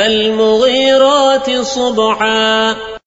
فالمغيرات صبحا.